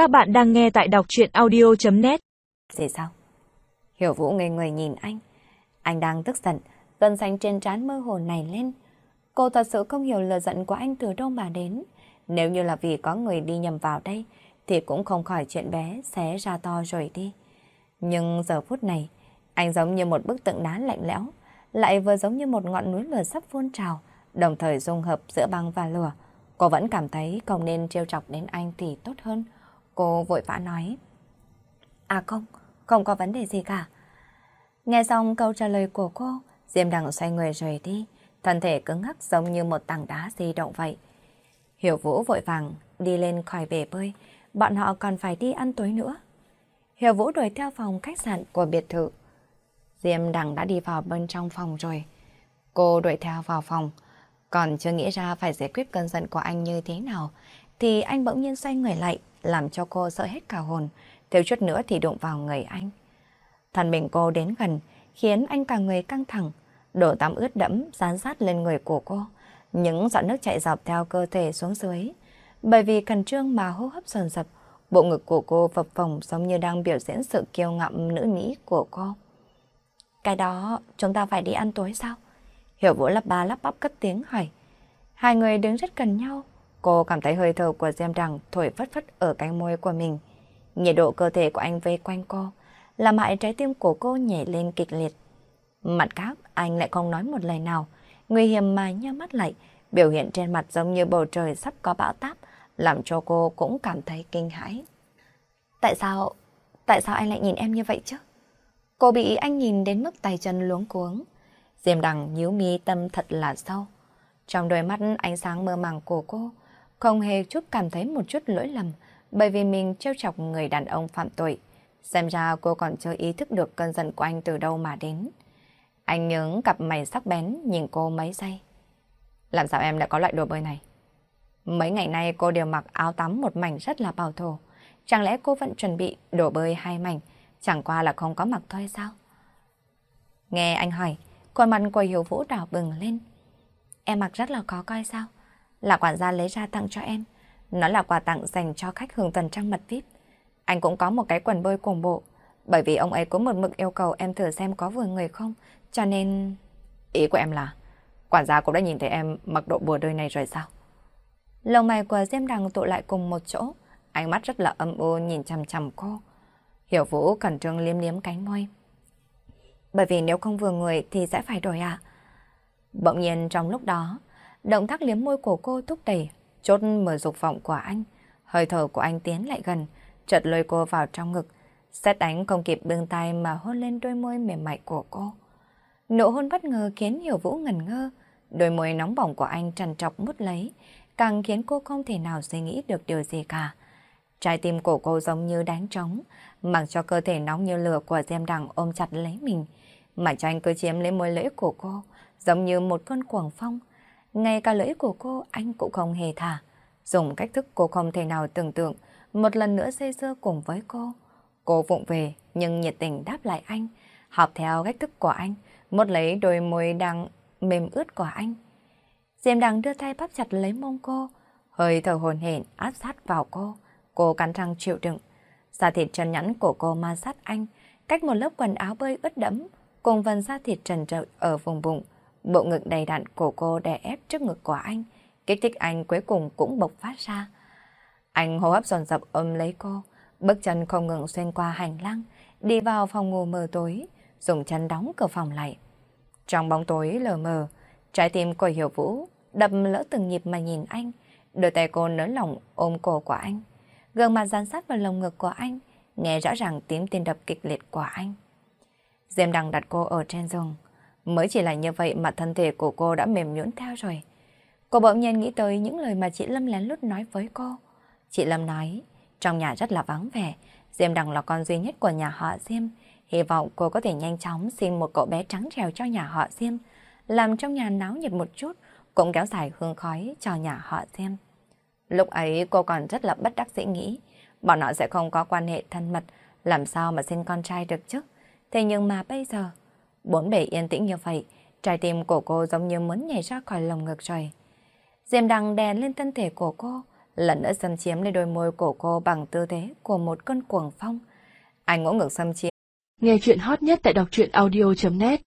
Các bạn đang nghe tại đọc chuyện audio.net Gì sao? Hiểu Vũ ngây người nhìn anh. Anh đang tức giận, gân xanh trên trán mơ hồ này lên. Cô thật sự không hiểu lừa giận của anh từ đâu mà đến. Nếu như là vì có người đi nhầm vào đây, thì cũng không khỏi chuyện bé xé ra to rồi đi. Nhưng giờ phút này, anh giống như một bức tượng đá lạnh lẽo, lại vừa giống như một ngọn núi lửa sắp phun trào, đồng thời dung hợp giữa băng và lửa. Cô vẫn cảm thấy không nên trêu chọc đến anh thì tốt hơn. Cô vội vã nói. À không, không có vấn đề gì cả. Nghe xong câu trả lời của cô, Diêm Đằng xoay người rời đi, thân thể cứng ngắc giống như một tảng đá di động vậy. Hiểu Vũ vội vàng đi lên khỏi bể bơi, bọn họ còn phải đi ăn tối nữa. Hiểu Vũ đuổi theo phòng khách sạn của biệt thự. Diêm Đằng đã đi vào bên trong phòng rồi. Cô đuổi theo vào phòng, còn chưa nghĩ ra phải giải quyết cơn giận của anh như thế nào, thì anh bỗng nhiên xoay người lại, làm cho cô sợ hết cả hồn, thiếu chút nữa thì đụng vào người anh. Thân mình cô đến gần, khiến anh cả người căng thẳng, đổ tắm ướt đẫm dán sát lên người của cô. Những giọt nước chạy dọc theo cơ thể xuống dưới. Bởi vì khẩn trương mà hô hấp dồn dập, bộ ngực của cô phập phồng giống như đang biểu diễn sự kiêu ngạo nữ mỹ của cô. Cái đó chúng ta phải đi ăn tối sao? Hiểu Vũ lắp ba lắp bắp cất tiếng hỏi. Hai người đứng rất gần nhau. Cô cảm thấy hơi thở của Diêm Đằng thổi phất phất ở cánh môi của mình. Nhiệt độ cơ thể của anh vây quanh cô, làm hại trái tim của cô nhảy lên kịch liệt. Mặt khác, anh lại không nói một lời nào, nguy hiểm mà nhắm mắt lại, biểu hiện trên mặt giống như bầu trời sắp có bão táp, làm cho cô cũng cảm thấy kinh hãi. Tại sao, tại sao anh lại nhìn em như vậy chứ? Cô bị anh nhìn đến mức tay chân luống cuống. Diêm đằng nhíu mi tâm thật là sâu. Trong đôi mắt ánh sáng mơ màng của cô, không hề chút cảm thấy một chút lỗi lầm, bởi vì mình trêu chọc người đàn ông phạm tội. Xem ra cô còn chưa ý thức được cơn giận của anh từ đâu mà đến. Anh nhướng cặp mày sắc bén nhìn cô mấy giây. Làm sao em lại có loại đồ bơi này? Mấy ngày nay cô đều mặc áo tắm một mảnh rất là bảo thủ. Chẳng lẽ cô vẫn chuẩn bị đồ bơi hai mảnh, chẳng qua là không có mặc thôi sao? Nghe anh hỏi, con mặt của Hiếu Vũ đỏ bừng lên. Em mặc rất là khó coi sao? Là quản gia lấy ra tặng cho em. Nó là quà tặng dành cho khách hưởng tuần trăng mật VIP. Anh cũng có một cái quần bơi cùng bộ. Bởi vì ông ấy cũng một mực yêu cầu em thử xem có vừa người không. Cho nên... Ý của em là... Quản gia cũng đã nhìn thấy em mặc độ bùa đôi này rồi sao? Lồng mày của Diêm Đằng tụ lại cùng một chỗ. Ánh mắt rất là âm u nhìn chằm chằm cô. Hiểu Vũ cẩn trương liếm liếm cánh môi. Bởi vì nếu không vừa người thì sẽ phải đổi à? Bỗng nhiên trong lúc đó, động tác liếm môi của cô thúc đẩy, chốt mở dục vọng của anh. Hơi thở của anh tiến lại gần, chợt lôi cô vào trong ngực. Xét đánh không kịp bưng tay mà hôn lên đôi môi mềm mại của cô. Nụ hôn bất ngờ khiến Hiểu Vũ ngẩn ngơ. Đôi môi nóng bỏng của anh trần trọc mút lấy, càng khiến cô không thể nào suy nghĩ được điều gì cả. Trái tim của cô giống như đánh trống, mặc cho cơ thể nóng như lửa của Diêm Đằng ôm chặt lấy mình. Mà cho anh cứ chiếm lấy môi lưỡi của cô, giống như một cơn cuồng phong. Ngay cả lưỡi của cô anh cũng không hề thả. Dùng cách thức cô không thể nào tưởng tượng, một lần nữa xây dưa cùng với cô. Cô vụng về nhưng nhiệt tình đáp lại anh, học theo cách thức của anh, một lấy đôi môi đang mềm ướt của anh. Diệm đằng đưa tay bắp chặt lấy mông cô, hơi thở hồn hển áp sát vào cô. Cô cắn răng chịu đựng. Da thịt chân nhẵn của cô ma sát anh, cách một lớp quần áo bơi ướt đẫm, cùng vần da thịt trần trợn ở vùng bụng. Bộ ngực đầy đặn của cô đè ép trước ngực của anh, kích thích anh cuối cùng cũng bộc phát ra. Anh hô hấp dồn dập ôm lấy cô, bước chân không ngừng xuyên qua hành lang, đi vào phòng ngủ mờ tối, dùng chân đóng cửa phòng lại. Trong bóng tối lờ mờ, trái tim của Hiểu Vũ đập lỡ từng nhịp mà nhìn anh, đôi tay cô nới lỏng ôm cổ của anh, gương mặt dán sát vào lồng ngực của anh, nghe rõ ràng tiếng tim đập kịch liệt của anh. Diêm Đăng đặt cô ở trên giường, mới chỉ là như vậy mà thân thể của cô đã mềm nhũn theo rồi. Cô bỗng nhiên nghĩ tới những lời mà chị Lâm lén lút nói với cô. Chị Lâm nói, trong nhà rất là vắng vẻ, Diêm Đằng là con duy nhất của nhà họ Diêm. Hy vọng cô có thể nhanh chóng xin một cậu bé trắng trèo cho nhà họ Diêm, làm trong nhà náo nhiệt một chút, cũng kéo dài hương khói cho nhà họ Diêm. Lúc ấy cô còn rất là bất đắc dĩ nghĩ, bọn họ sẽ không có quan hệ thân mật, làm sao mà sinh con trai được chứ. Thế nhưng mà bây giờ, bốn bể yên tĩnh như vậy, trái tim của cô giống như muốn nhảy ra khỏi lồng ngực rồi. Diêm đằng đè lên thân thể của cô, lần nữa xâm chiếm lên đôi môi của cô bằng tư thế của một cơn cuồng phong. Anh ngỗ ngược xâm chiếm. Nghe chuyện hot nhất tại đọc truyện audio.net